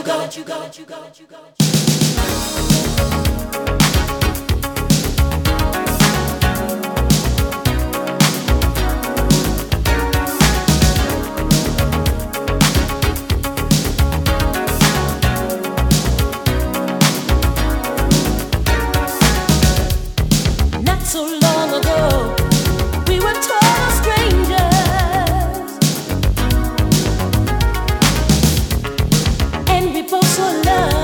you go, let you go, let you go, let you go, let you go. your love.